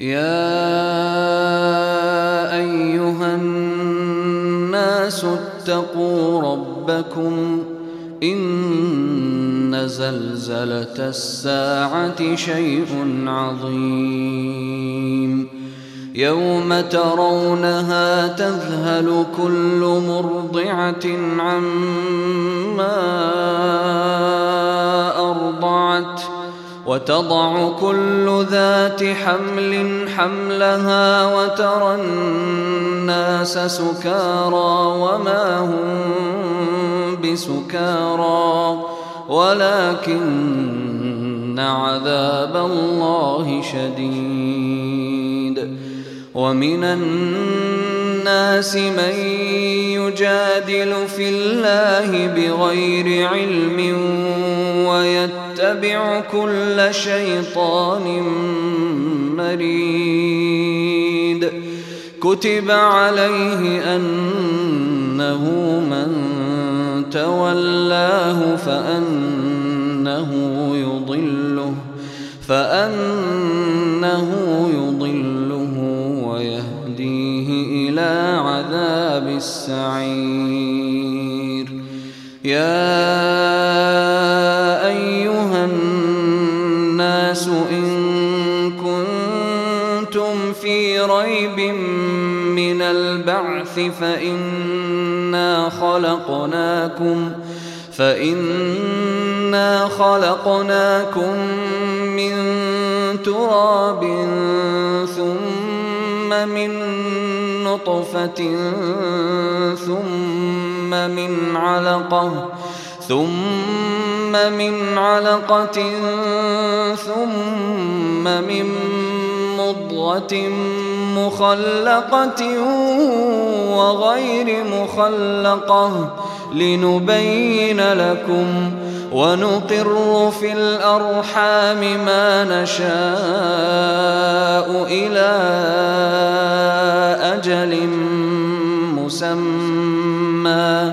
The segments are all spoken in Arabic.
يا أيها الناس اتقوا ربكم إن زلزلة الساعة شيء عظيم. يوم ترونها تذهل كل مرضعة عما أرضعت. وتضع كل ذات حمل حملها وترى الناس سكارى وما هم بسكارى. ولكن عذاب الله شديد. ومن الناس من يجادل في الله بغير علم ويتبع كل شيطان مريد. كتب عليه أنه من تولاه فأنه يضله فأنه يضله ويهديه إلى عذاب السعير. يا البعث فإنا خلقناكم فإنا خلقناكم من تراب ثم من نطفة ثم من علقة ثم من علقة ثم من مضغة مخلقة وغير مخلقة لنبين لكم ونقر في الأرحام ما نشاء إلى أجل مسمى.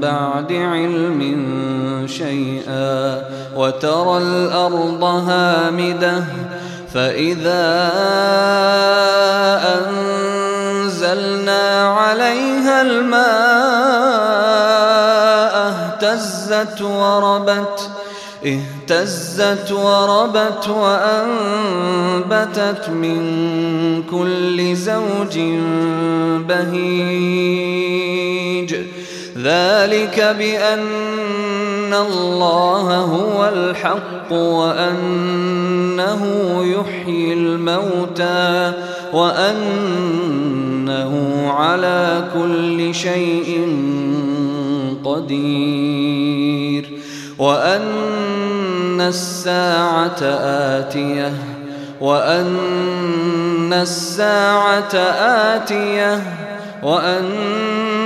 بعد علم شيئا وترى الأرض هامدة فإذا أنزلنا عليها الماء اهتزت وربت اهتزت وربت وأنبتت من كل زوج بهيج ذلك بأن الله هو الحق وأنه يحيي الموتى وأنه على كل شيء قدير وأن الساعة آتية وأن الساعة آتية وأن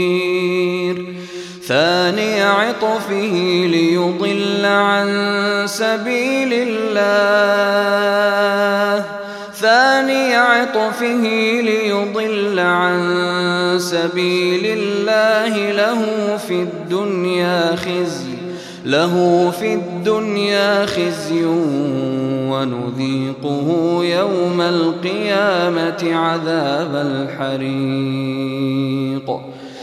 عطفه ليضل عن سبيل الله. ثاني عطفه ليضل عن سبيل الله. له في الدنيا خزي له في الدنيا خزي. ونذيقه يوم القيامة عذاب الحريق.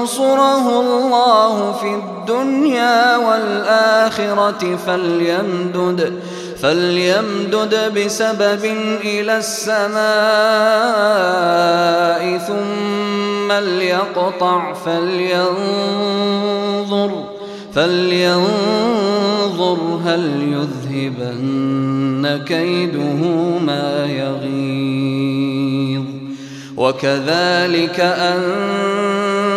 ينصره الله في الدنيا والآخرة فليمدد فليمدد بسبب إلى السماء ثم ليقطع فلينظر فلينظر هل يذهبن كيده ما يغيظ. وكذلك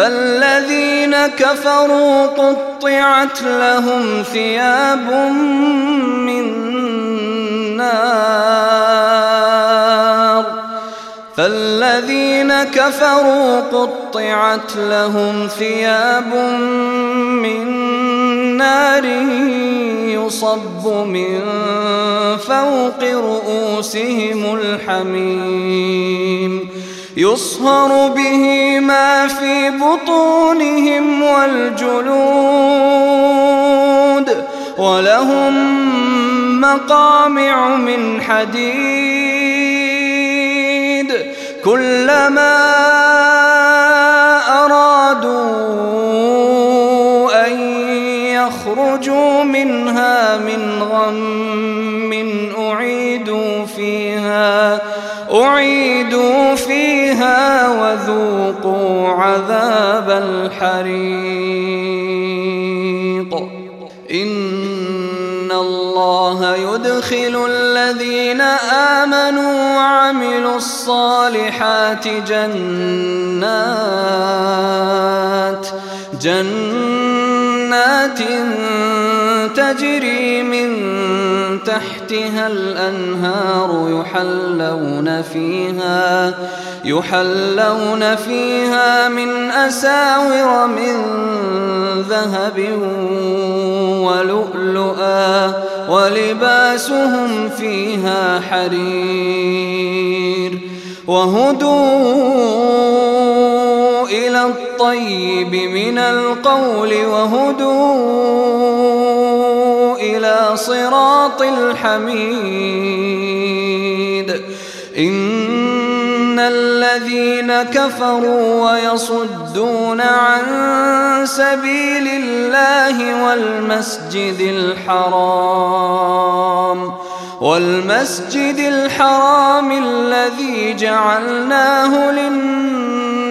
فالذين كفروا قطعت لهم ثياب من نار. فالذين كفروا قطعت لهم ثياب من نار يصب من فوق رؤوسهم الحميم. يصهر به ما في بطونهم والجلود ولهم مقامع من حديد كلما أرادوا أن يخرجوا منها من غم أعيدوا فيها أعيدوا فيها وذوقوا عذاب الحريق. إن الله يدخل الذين آمنوا وعملوا الصالحات جنات جنات تجري من تحتها الأنهار يحلون فيها يحلون فيها من أساور من ذهب ولؤلؤا ولباسهم فيها حرير. وهدوا إلى الطيب من القول وهدوا صراط الحميد. إن الذين كفروا ويصدون عن سبيل الله والمسجد الحرام والمسجد الحرام الذي جعلناه للناس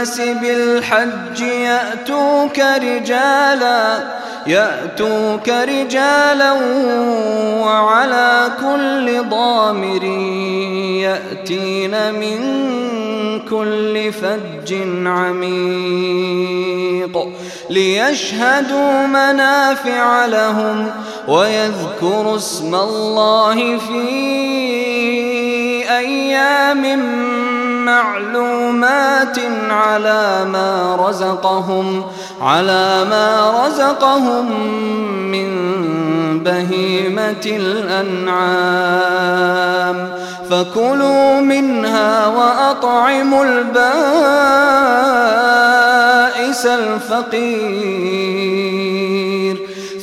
الناس بالحج يأتوك رجالا يأتوك رجالا وعلى كل ضامر يأتين من كل فج عميق. ليشهدوا منافع لهم ويذكروا اسم الله في أيام معلومات على ما رزقهم على ما رزقهم من بهيمة الأنعام. فكلوا منها وأطعموا البائس الفقير.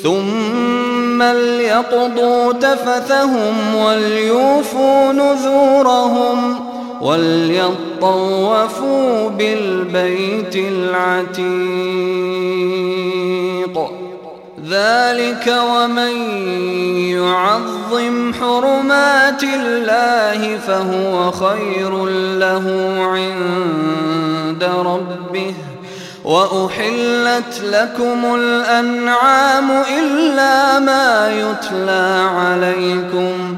ثم ليقضوا تفثهم وليوفوا نذورهم. وليطوفوا بالبيت العتيق ذلك ومن يعظم حرمات الله فهو خير له عند ربه وأحلت لكم الأنعام إلا ما يتلى عليكم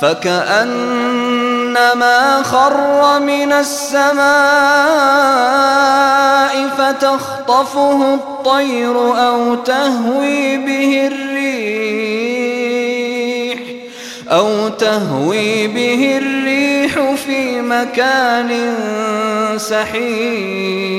فكأنما خر من السماء فتخطفه الطير أو تهوي به الريح أو تهوي به الريح في مكان سحيق.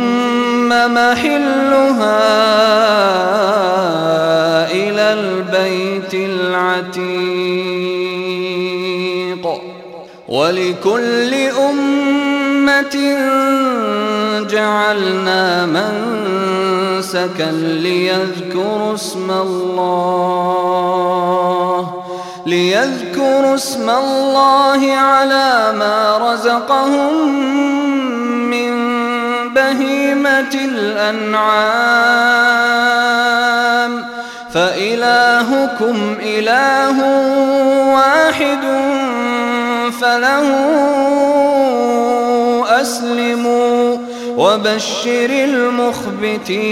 محلها إلى البيت العتيق. ولكل أمة جعلنا منسكا ليذكروا اسم الله ليذكروا اسم الله على ما رزقهم بهيمة الأنعام فإلهكم إله واحد فله أسلموا وبشر المخبتين.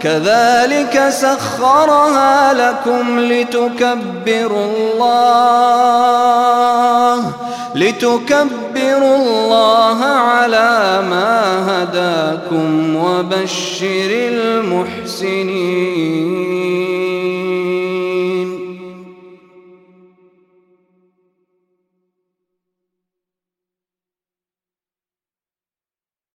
كذلك سخرها لكم لتكبروا الله لتكبروا الله على ما هداكم وبشر المحسنين.